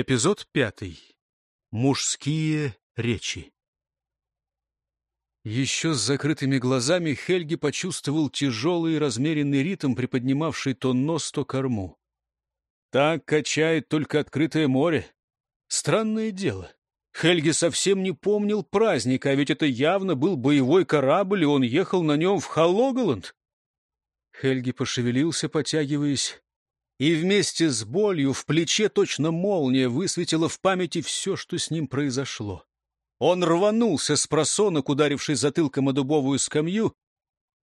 Эпизод пятый. Мужские речи. Еще с закрытыми глазами Хельги почувствовал тяжелый размеренный ритм, приподнимавший то нос, то корму. Так качает только открытое море. Странное дело. Хельги совсем не помнил праздника, а ведь это явно был боевой корабль, и он ехал на нем в Халлогаланд. Хельги пошевелился, потягиваясь, и вместе с болью в плече точно молния высветила в памяти все, что с ним произошло. Он рванулся с просонок, ударившись затылком о дубовую скамью,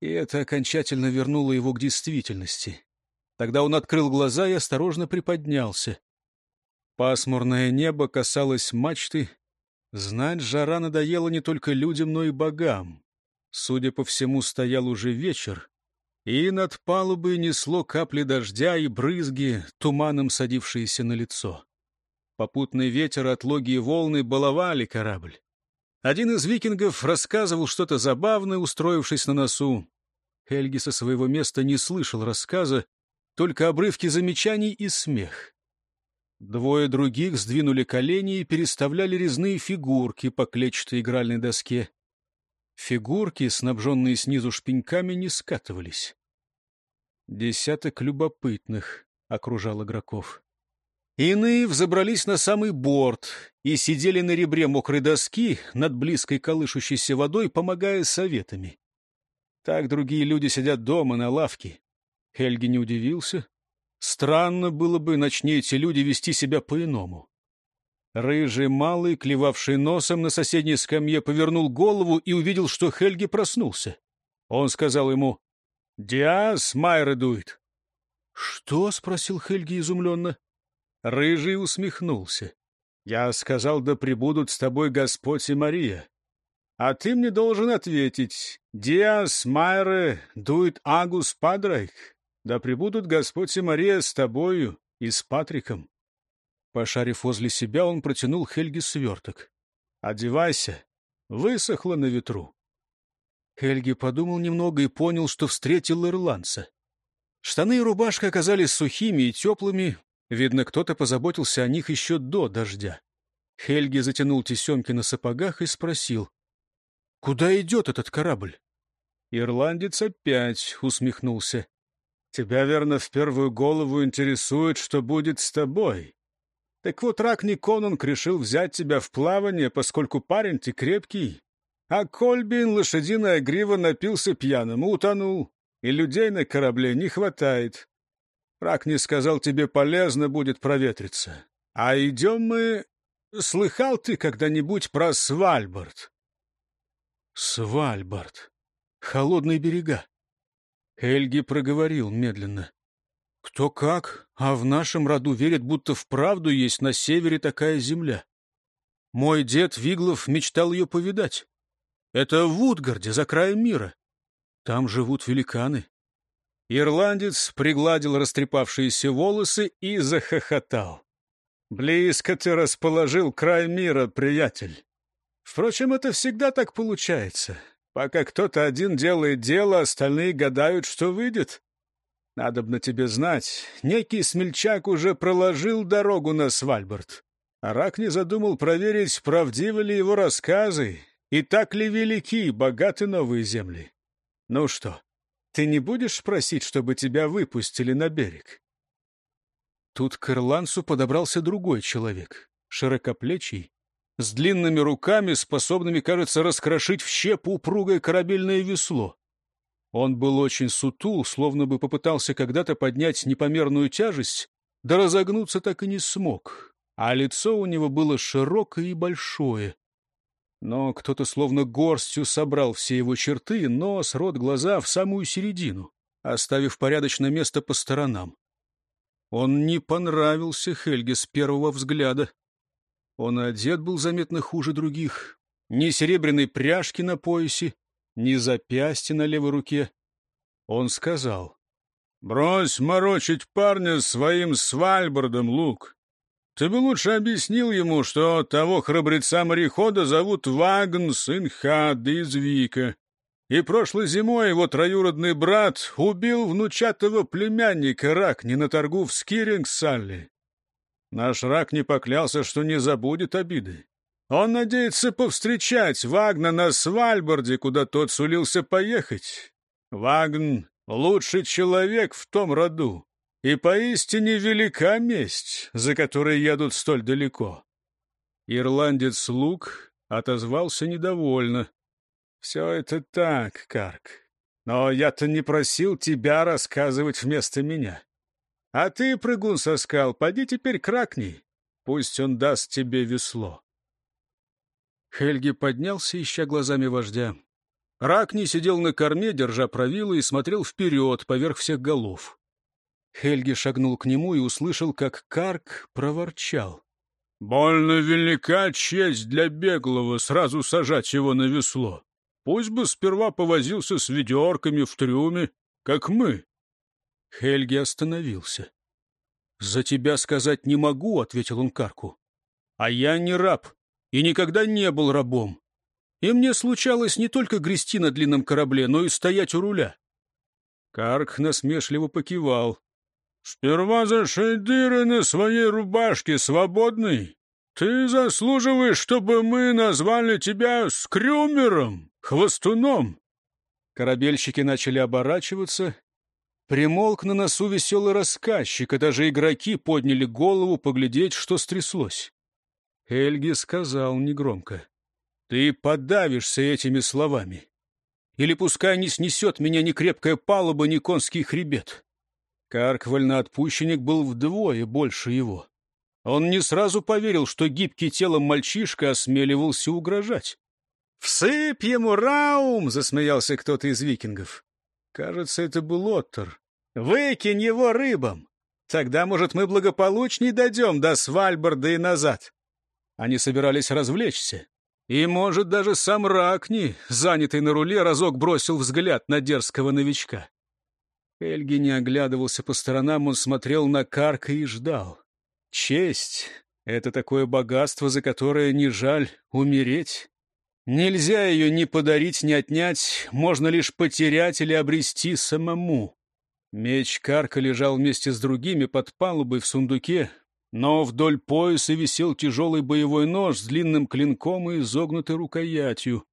и это окончательно вернуло его к действительности. Тогда он открыл глаза и осторожно приподнялся. Пасмурное небо касалось мачты. Знать, жара надоела не только людям, но и богам. Судя по всему, стоял уже вечер, и над палубой несло капли дождя и брызги, туманом садившиеся на лицо. Попутный ветер, отлоги и волны баловали корабль. Один из викингов рассказывал что-то забавное, устроившись на носу. Хельги со своего места не слышал рассказа, только обрывки замечаний и смех. Двое других сдвинули колени и переставляли резные фигурки по клетчатой игральной доске. Фигурки, снабженные снизу шпеньками, не скатывались. Десяток любопытных окружал игроков. Иные взобрались на самый борт и сидели на ребре мокрой доски над близкой колышущейся водой, помогая советами. Так другие люди сидят дома на лавке. Хельги не удивился. Странно было бы, начни эти люди вести себя по-иному. Рыжий малый, клевавший носом на соседней скамье, повернул голову и увидел, что Хельги проснулся. Он сказал ему «Диас Майра дует». «Что?» — спросил Хельги изумленно. Рыжий усмехнулся. «Я сказал, да пребудут с тобой Господь и Мария. А ты мне должен ответить, «Диас Майре дует Агус Падрайк, да пребудут Господь и Мария с тобою и с Патриком». Пошарив возле себя, он протянул Хельге сверток. «Одевайся, высохло на ветру». Хельги подумал немного и понял, что встретил ирландца. Штаны и рубашка оказались сухими и теплыми. Видно, кто-то позаботился о них еще до дождя. Хельги затянул тесемки на сапогах и спросил, «Куда идет этот корабль?» Ирландец опять усмехнулся. «Тебя, верно, в первую голову интересует, что будет с тобой. Так вот, Ракни Конунг решил взять тебя в плавание, поскольку парень ты крепкий, а Кольбин, лошадиная грива, напился пьяным, утонул, и людей на корабле не хватает. Рак не сказал, тебе полезно будет проветриться. А идем мы... Слыхал ты когда-нибудь про Свальбард? Свальбард. Холодные берега. Хельги проговорил медленно. Кто как, а в нашем роду верят, будто вправду есть на севере такая земля. Мой дед Виглов мечтал ее повидать. Это в Утгарде, за краем мира. Там живут великаны. Ирландец пригладил растрепавшиеся волосы и захохотал. «Близко ты расположил край мира, приятель. Впрочем, это всегда так получается. Пока кто-то один делает дело, остальные гадают, что выйдет. Надобно тебе знать, некий смельчак уже проложил дорогу на Свальбард. Арак не задумал проверить, правдивы ли его рассказы, и так ли велики и богаты новые земли? Ну что, ты не будешь просить, чтобы тебя выпустили на берег? Тут к ирландцу подобрался другой человек, широкоплечий, с длинными руками, способными, кажется, раскрошить в щепу упругое корабельное весло. Он был очень сутул, словно бы попытался когда-то поднять непомерную тяжесть, да разогнуться так и не смог, а лицо у него было широкое и большое, но кто-то словно горстью собрал все его черты, нос, рот, глаза в самую середину, оставив порядочное место по сторонам. Он не понравился Хельге с первого взгляда. Он одет был заметно хуже других. Ни серебряной пряжки на поясе, ни запястья на левой руке. Он сказал, «Брось морочить парня своим свальбордом, Лук. Ты бы лучше объяснил ему, что того храбреца-морехода зовут Вагн, сын Хады из Вика. И прошлой зимой его троюродный брат убил внучатого племянника Ракни на торгу в Скирингсалле. Наш рак не поклялся, что не забудет обиды. Он надеется повстречать Вагна на Свальборде, куда тот сулился поехать. Вагн — лучший человек в том роду, и поистине велика месть, за которой едут столь далеко. Ирландец Лук отозвался недовольно. — Все это так, Карк, но я-то не просил тебя рассказывать вместо меня. А ты, прыгун со скал, поди теперь кракни, пусть он даст тебе весло. Хельги поднялся, ища глазами вождя. Ракни сидел на корме, держа правило, и смотрел вперед, поверх всех голов. Хельги шагнул к нему и услышал, как Карк проворчал. — Больно велика честь для беглого сразу сажать его на весло. Пусть бы сперва повозился с ведерками в трюме, как мы. Хельги остановился. — За тебя сказать не могу, — ответил он Карку. — А я не раб и никогда не был рабом. И мне случалось не только грести на длинном корабле, но и стоять у руля. Карк насмешливо покивал. — Сперва зашей дыры на своей рубашке, свободный. Ты заслуживаешь, чтобы мы назвали тебя скрюмером, хвостуном. Корабельщики начали оборачиваться. Примолк на носу веселый рассказчик, и даже игроки подняли голову поглядеть, что стряслось. Эльги сказал негромко. — Ты подавишься этими словами. Или пускай не снесет меня ни крепкая палуба, ни конский хребет. Карк вольноотпущенник был вдвое больше его. Он не сразу поверил, что гибкий телом мальчишка осмеливался угрожать. — Всыпь ему раум! — засмеялся кто-то из викингов. Кажется, это был Оттер. — Выкинь его рыбам! Тогда, может, мы благополучней дойдем до Свальборда и назад. Они собирались развлечься. И, может, даже сам Ракни, занятый на руле, разок бросил взгляд на дерзкого новичка. Эльги не оглядывался по сторонам, он смотрел на Карка и ждал. Честь — это такое богатство, за которое не жаль умереть. Нельзя ее ни подарить, ни отнять, можно лишь потерять или обрести самому. Меч Карка лежал вместе с другими под палубой в сундуке, но вдоль пояса висел тяжелый боевой нож с длинным клинком и изогнутой рукоятью.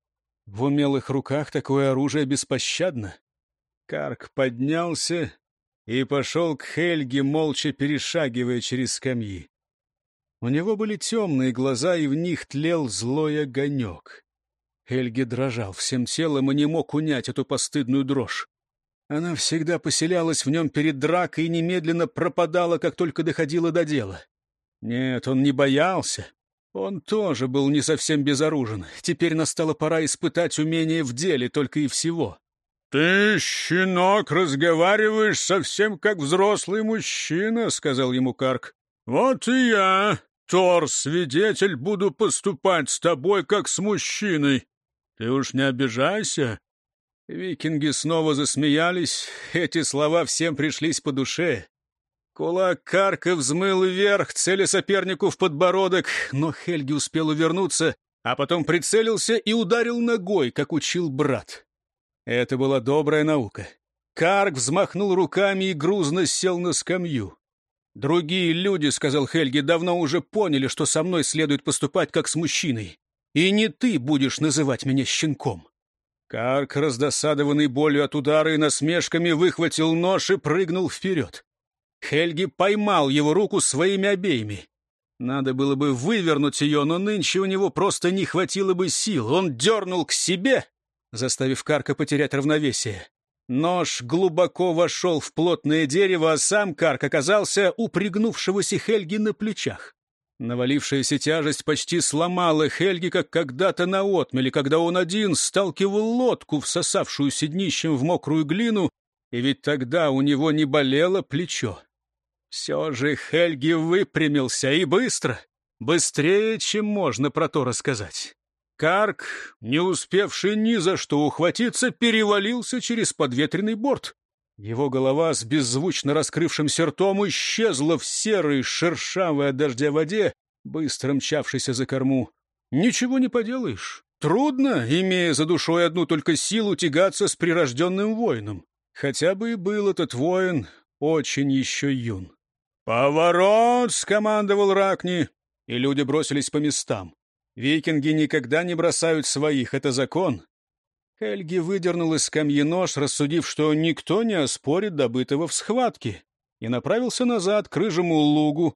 В умелых руках такое оружие беспощадно. Карк поднялся и пошел к Хельге, молча перешагивая через скамьи. У него были темные глаза, и в них тлел злой огонек. Хельги дрожал всем телом и не мог унять эту постыдную дрожь. Она всегда поселялась в нем перед дракой и немедленно пропадала, как только доходила до дела. Нет, он не боялся. Он тоже был не совсем безоружен. Теперь настала пора испытать умение в деле только и всего. — Ты, щенок, разговариваешь совсем как взрослый мужчина, — сказал ему Карк. — Вот и я, Тор, свидетель, буду поступать с тобой как с мужчиной. Ты уж не обижайся, Викинги снова засмеялись. Эти слова всем пришлись по душе. Кулак Карка взмыл вверх, цели сопернику в подбородок, но Хельги успел увернуться, а потом прицелился и ударил ногой, как учил брат. Это была добрая наука. Карк взмахнул руками и грузно сел на скамью. «Другие люди, — сказал Хельги, — давно уже поняли, что со мной следует поступать как с мужчиной. И не ты будешь называть меня щенком». Карк, раздосадованный болью от удара и насмешками, выхватил нож и прыгнул вперед. Хельги поймал его руку своими обеими. Надо было бы вывернуть ее, но нынче у него просто не хватило бы сил. Он дернул к себе, заставив Карка потерять равновесие. Нож глубоко вошел в плотное дерево, а сам Карк оказался у пригнувшегося Хельги на плечах. Навалившаяся тяжесть почти сломала Хельги, как когда-то на отмеле, когда он один сталкивал лодку, всосавшуюся днищем в мокрую глину, и ведь тогда у него не болело плечо. Все же Хельги выпрямился и быстро, быстрее, чем можно про то рассказать. Карк, не успевший ни за что ухватиться, перевалился через подветренный борт. Его голова с беззвучно раскрывшимся ртом исчезла в серой, шершавой от дождя воде, быстро мчавшейся за корму. Ничего не поделаешь. Трудно, имея за душой одну только силу, тягаться с прирожденным воином. Хотя бы и был этот воин очень еще юн. «Поворот!» — скомандовал Ракни, и люди бросились по местам. Викинги никогда не бросают своих, это закон. Хельги выдернул из скамьи нож, рассудив, что никто не оспорит добытого в схватке, и направился назад к рыжему лугу.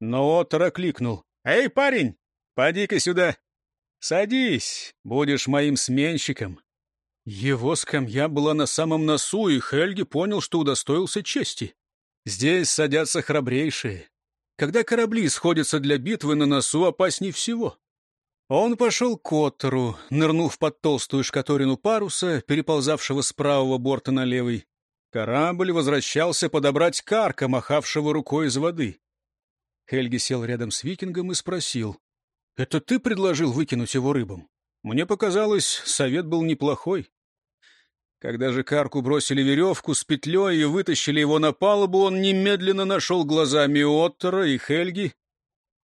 Но Оттор окликнул. «Эй, парень, поди-ка сюда! Садись, будешь моим сменщиком!» Его скамья была на самом носу, и Хельги понял, что удостоился чести. Здесь садятся храбрейшие. Когда корабли сходятся для битвы, на носу опасней всего. Он пошел к Оттеру, нырнув под толстую шкаторину паруса, переползавшего с правого борта на левый. Корабль возвращался подобрать карка, махавшего рукой из воды. Хельги сел рядом с викингом и спросил. — Это ты предложил выкинуть его рыбам? Мне показалось, совет был неплохой. Когда же Карку бросили веревку с петлей и вытащили его на палубу, он немедленно нашел глазами Оттера и Хельги,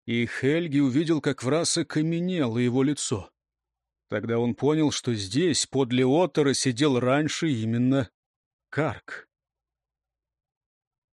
и Хельги увидел, как враз окаменело его лицо. Тогда он понял, что здесь, подле Оттера, сидел раньше именно Карк.